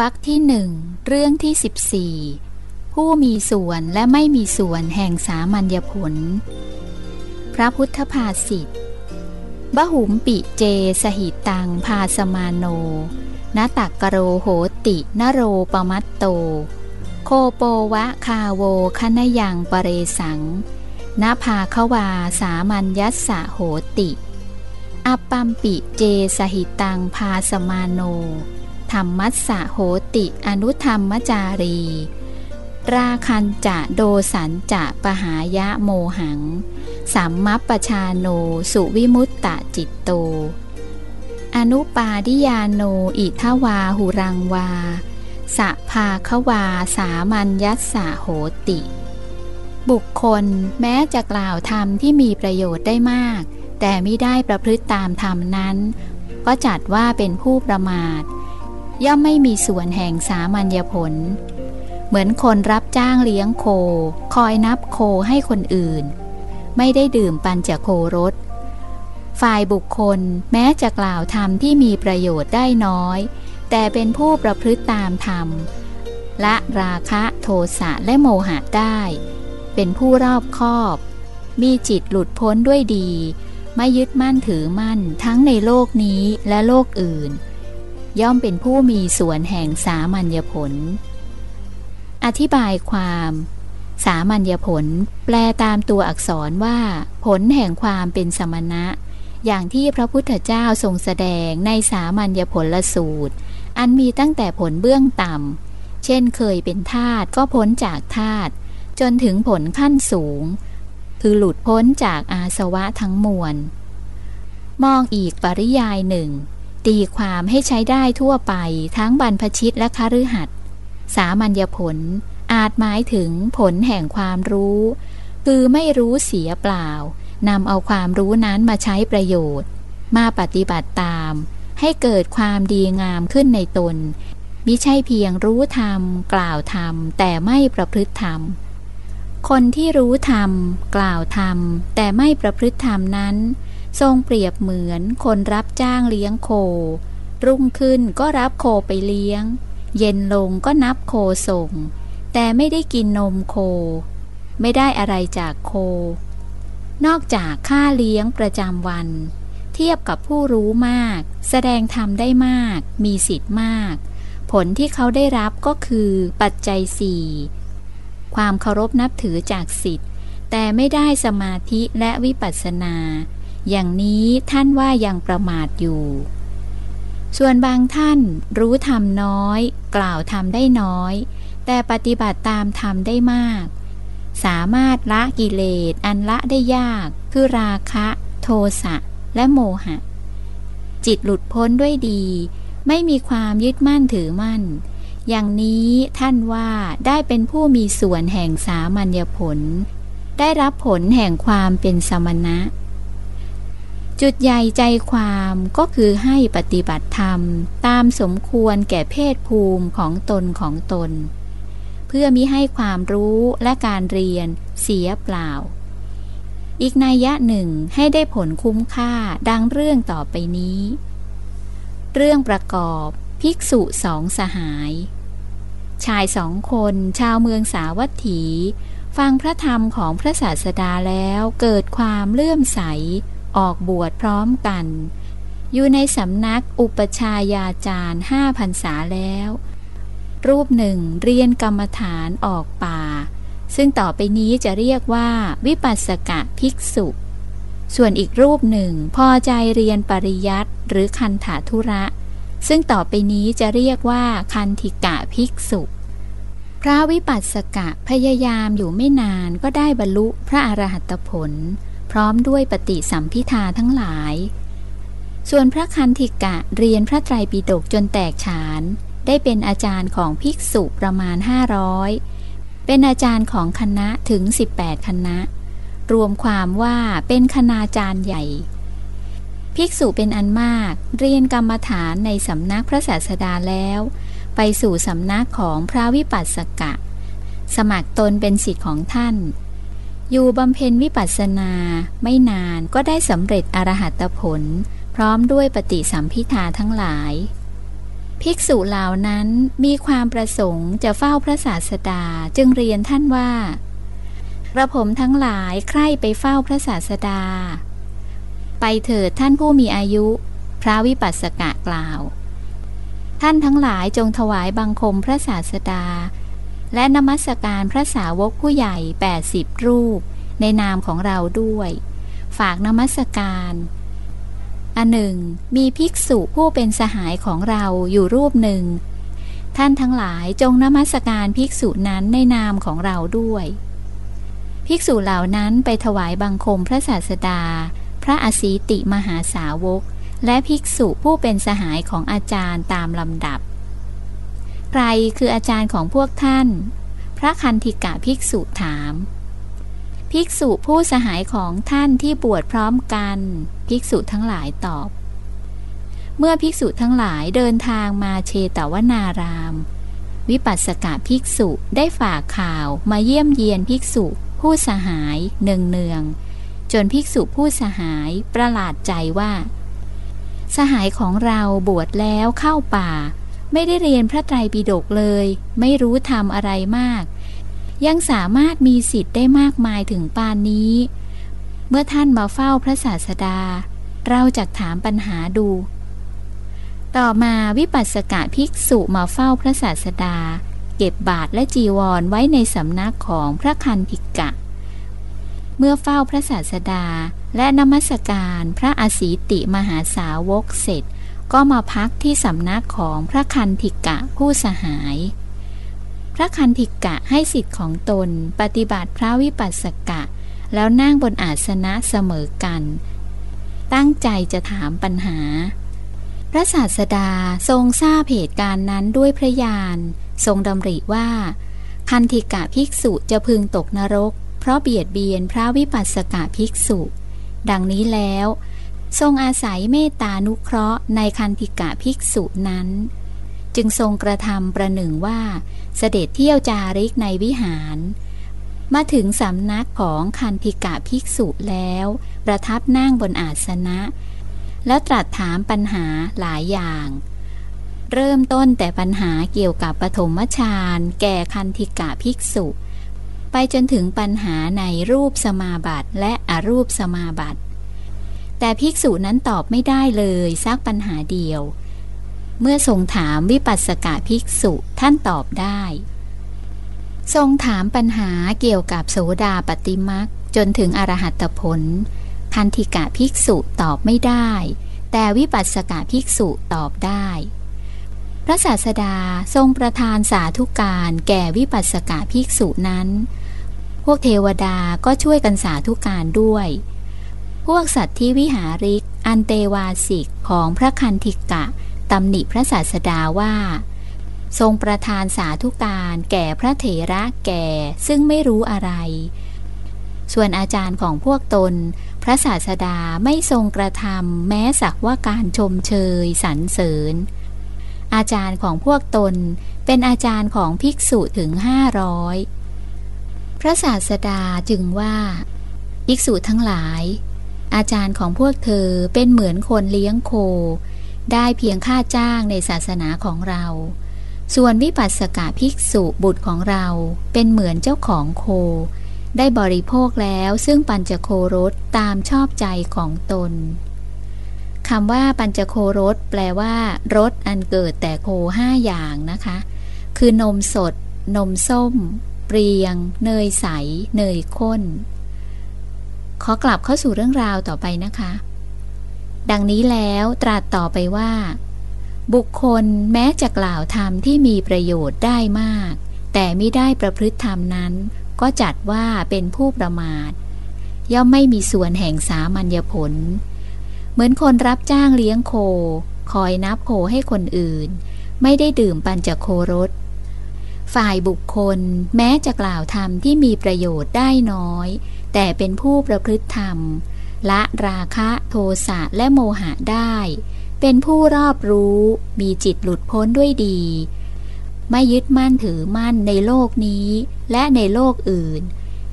วรรคที่หนึ่งเรื่องที่สิบสี่ผู้มีส่วนและไม่มีส่วนแห่งสามัญญผล พระพุทธภาษิตบหุมปิเจสหิตังพาสมาโนนตักกโรโหตินโรปมัตโต โคโปวะคาโวคณยังปเรสังนภาควาสามัญยัสสะโหติอปัมปิเจสหิตังพาสมาโน ธรรมัสสะโหติอนุธรรมจารี ราคันจะโดสันจะปหายะโมหัง สัมมัปปชาโนสุวิมุตตะจิตโต อนุปาดิยาโนอิทวาหุรังวาสะภาควาสามัญยัสสะโหติ บุคคลแม้จะกล่าวธรรมที่มีประโยชน์ได้มาก แต่ไม่ได้ประพฤติตามธรรมนั้น ก็จัดว่าเป็นผู้ประมาท ย่อมไม่มีส่วนแห่งสามัญญผล เหมือนคนรับจ้างเลี้ยงโค คอยนับโคให้คนอื่น ไม่ได้ดื่มปัญจโครสฝ่ายบุคคลแม้จะกล่าวธรรมที่มีประโยชน์ได้น้อย แต่เป็นผู้ประพฤติตามธรรมละราคะโทสะและโมหะได้ เป็นผู้รอบคอบ มีจิตหลุดพ้นด้วยดี ไม่ยึดมั่นถือมั่นทั้งในโลกนี้และโลกอื่น ย่อมเป็นผู้มีส่วนแห่งสามัญญผล อธิบายความ สามัญญผล แปลตามตัวอักษรว่า ผลแห่งความเป็นสมณะ อย่างที่พระพุทธเจ้าทรงแสดงในสามัญญผลละสูตร อันมีตั้งแต่ผลเบื้องต่ำ เช่นเคยเป็นทาตก็พ้นจากทาตจนถึงผลขั้นสูง คือหลุดพ้นจากอาสวะทั้งมวล มองอีกปริยายหนึ่ง ตีความให้ใช้ได้ทั่วไปทั้งบรรพชิตและคฤหัสสามัญญผล อาจหมายถึงผลแห่งความรู้ คือไม่รู้เสียเปล่านำเอาความรู้นั้นมาใช้ประโยชน์ มาปฏิบัติตาม ให้เกิดความดีงามขึ้นในตนมิใช่เพียงรู้ธรรม กล่าวธรรม แต่ไม่ประพฤติธรรม คนที่รู้ธรรม กล่าวธรรม แต่ไม่ประพฤติธรรมนั้น ทรงเปรียบเหมือนคนรับจ้างเลี้ยงโค รุ่งขึ้นก็รับโคไปเลี้ยง เย็นลงก็นับโคส่ง แต่ไม่ได้กินนมโค ไม่ได้อะไรจากโค นอกจากค่าเลี้ยงประจำวัน เทียบกับผู้รู้มาก แสดงธรรมได้มาก มีสิทธิ์มาก ผลที่เขาได้รับก็คือปัจจัยสี่ความเคารพนับถือจากสิทธิ์แต่ไม่ได้สมาธิและวิปัสสนา อย่างนี้ท่านว่ายังประมาทอยู่ ส่วนบางท่านรู้ธรรมน้อย กล่าวธรรมได้น้อย แต่ปฏิบัติตามธรรมได้มาก สามารถละกิเลสอันละได้ยาก คือราคะ โทสะและโมหะ จิตหลุดพ้นด้วยดี ไม่มีความยึดมั่นถือมั่น อย่างนี้ท่านว่าได้เป็นผู้มีส่วนแห่งสามัญญผล ได้รับผลแห่งความเป็นสมณะ จุดใหญ่ใจความก็คือให้ปฏิบัติธรรม ตามสมควรแก่เพศภูมิของตนของตน เพื่อมิให้ความรู้และการเรียนเสียเปล่า อีกนัยยะหนึ่งให้ได้ผลคุ้มค่าดังเรื่องต่อไปนี้ เรื่องประกอบภิกษุสองสหาย ชายสองคนชาวเมืองสาวัตถี ฟังพระธรรมของพระศาสดาแล้วเกิดความเลื่อมใส ออกบวชพร้อมกัน อยู่ในสำนักอุปชายาจารย์ห้าพันษาแล้ว รูปหนึ่งเรียนกรรมฐานออกป่า ซึ่งต่อไปนี้จะเรียกว่าวิปัสสกะภิกษุ ส่วนอีกรูปหนึ่งพอใจเรียนปริยัตหรือคันถาธุระ ซึ่งต่อไปนี้จะเรียกว่าคันธิกะภิกษุพระวิปัสสกะพยายามอยู่ไม่นานก็ได้บรรลุพระอรหัตผล พร้อมด้วยปฏิสัมพิทาทั้งหลาย ส่วนพระคันธิกะเรียนพระไตรปิฎกจนแตกฉาน ได้เป็นอาจารย์ของภิกษุประมาณ 500 เป็นอาจารย์ของคณะถึง 18 คณะ รวมความว่าเป็นคณาจารย์ใหญ่ ภิกษุเป็นอันมากเรียนกรรมฐานในสำนักพระศาสดาแล้ว ไปสู่สำนักของพระวิปัสสกะ สมัครตนเป็นสิทธิ์ของท่าน อยู่บำเพ็ญวิปัสสนาไม่นานก็ได้สำเร็จอรหัตผล พร้อมด้วยปฏิสัมพิทาทั้งหลาย ภิกษุเหล่านั้นมีความประสงค์จะเฝ้าพระศาสดาจึงเรียนท่านว่ากระผมทั้งหลายใคร่ไปเฝ้าพระศาสดา ไปเถิดท่านผู้มีอายุ พระวิปัสสกะกล่าว ท่านทั้งหลายจงถวายบังคมพระศาสดา และนมัสการพระสาวกผู้ใหญ่ 80 รูป ในนามของเราด้วย ฝากนมัสการอันหนึ่ง มีภิกษุผู้เป็นสหายของเราอยู่รูปหนึ่ง ท่านทั้งหลายจงนมัสการภิกษุนั้นในนามของเราด้วย ภิกษุเหล่านั้นไปถวายบังคมพระศาสดา พระอสีติมหาสาวก และภิกษุผู้เป็นสหายของอาจารย์ตามลำดับ ใครคืออาจารย์ของพวกท่าน พระคันธิกะภิกษุถาม ภิกษุผู้สหายของท่านที่บวชพร้อมกัน ภิกษุทั้งหลายตอบ เมื่อภิกษุทั้งหลายเดินทางมาเชตวนาราม วิปัสสกภิกษุได้ฝากข่าวมาเยี่ยมเยียนภิกษุผู้สหายเนืองเนืองจนภิกษุผู้สหายประหลาดใจว่า สหายของเราบวชแล้วเข้าป่า ไม่ได้เรียนพระไตรปิฎกเลย ไม่รู้ทำอะไรมาก ยังสามารถมีสิทธิ์ได้มากมายถึงปานนี้ เมื่อท่านมาเฝ้าพระศาสดา เราจะถามปัญหาดู ต่อมาวิปัสสกะภิกษุมาเฝ้าพระศาสดา เก็บบาทและจีวรไว้ในสำนักของพระคันธิกะ เมื่อเฝ้าพระศาสดาและนมัสการพระอสีติมหาสาวกเสร็จ ก็มาพักที่สำนักของพระคันธิกะผู้สหาย พระคันธิกะให้สิทธิ์ของตนปฏิบัติพระวิปัสสกะ แล้วนั่งบนอาสนะเสมอกัน ตั้งใจจะถามปัญหา พระศาสดาทรงทราบเหตุการณ์นั้นด้วยพระญาณทรงดำริว่า คันธิกะภิกษุจะพึงตกนรก เพราะเบียดเบียนพระวิปัสสกะภิกษุ ดังนี้แล้ว ทรงอาศัยเมตตานุเคราะห์ในคันธิกะภิกษุนั้น จึงทรงกระทำประหนึ่งว่า เสด็จเที่ยวจาริกในวิหาร มาถึงสำนักของคันธิกะภิกษุแล้ว ประทับนั่งบนอาสนะ แล้วตรัสถามปัญหาหลายอย่าง เริ่มต้นแต่ปัญหาเกี่ยวกับปฐมฌานแก่คันธิกะภิกษุไปจนถึงปัญหาในรูปสมาบัติและอรูปสมาบัติ แต่ภิกษุนั้นตอบไม่ได้เลยซักปัญหาเดียว เมื่อทรงถามวิปัสสกาภิกษุท่านตอบได้ ทรงถามปัญหาเกี่ยวกับโสดาปฏิมักจนถึงอรหัตผลพันธิกะภิกษุตอบไม่ได้ แต่วิปัสสกาภิกษุตอบได้ พระศาสดาทรงประทานสาธุการแก่วิปัสสกาภิกษุนั้น พวกเทวดาก็ช่วยกันสาธุการด้วย พวกสัตว์ที่วิหาริก อันเตวาสิกของพระคันธิกะตำหนิพระศาสดาว่า ทรงประทานสาธุการแก่พระเถระแก่ซึ่งไม่รู้อะไร ส่วนอาจารย์ของพวกตน พระศาสดาไม่ทรงกระทำแม้สักว่าการชมเชยสรรเสริญ อาจารย์ของพวกตนเป็นอาจารย์ของภิกษุถึงห้าร้อยพระศาสดาจึงว่า ภิกษุทั้งหลาย อาจารย์ของพวกเธอเป็นเหมือนคนเลี้ยงโค ได้เพียงค่าจ้างในศาสนาของเรา ส่วนวิปัสสกาภิกษุบุตรของเราเป็นเหมือนเจ้าของโค ได้บริโภคแล้วซึ่งปัญจโครสตามชอบใจของตนคำว่าปัญจโครสแปลว่ารสอันเกิดแต่โคห้าอย่างนะคะ คือนมสด นมส้ม เปรียง เนยใส เนยข้น ขอกลับเข้าสู่เรื่องราวต่อไปนะคะ ดังนี้แล้วตรัสต่อไปว่า บุคคลแม้จะกล่าวธรรมที่มีประโยชน์ได้มาก แต่ไม่ได้ประพฤติธรรมนั้น ก็จัดว่าเป็นผู้ประมาท ย่อมไม่มีส่วนแห่งสามัญญผล เหมือนคนรับจ้างเลี้ยงโค คอยนับโคให้คนอื่น ไม่ได้ดื่มปัญจโครสฝ่ายบุคคลแม้จะกล่าวธรรมที่มีประโยชน์ได้น้อย แต่เป็นผู้ประพฤติธรรม ละราคะโทสะและโมหะได้ เป็นผู้รอบรู้มีจิตหลุดพ้นด้วยดี ไม่ยึดมั่นถือมั่นในโลกนี้และในโลกอื่น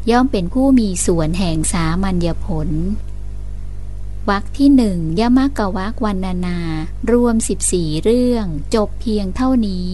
ย่อมเป็นผู้มีส่วนแห่งสามัญญผลวักที่หนึ่งยมกวักวันนานา รวม14เรื่อง จบเพียงเท่านี้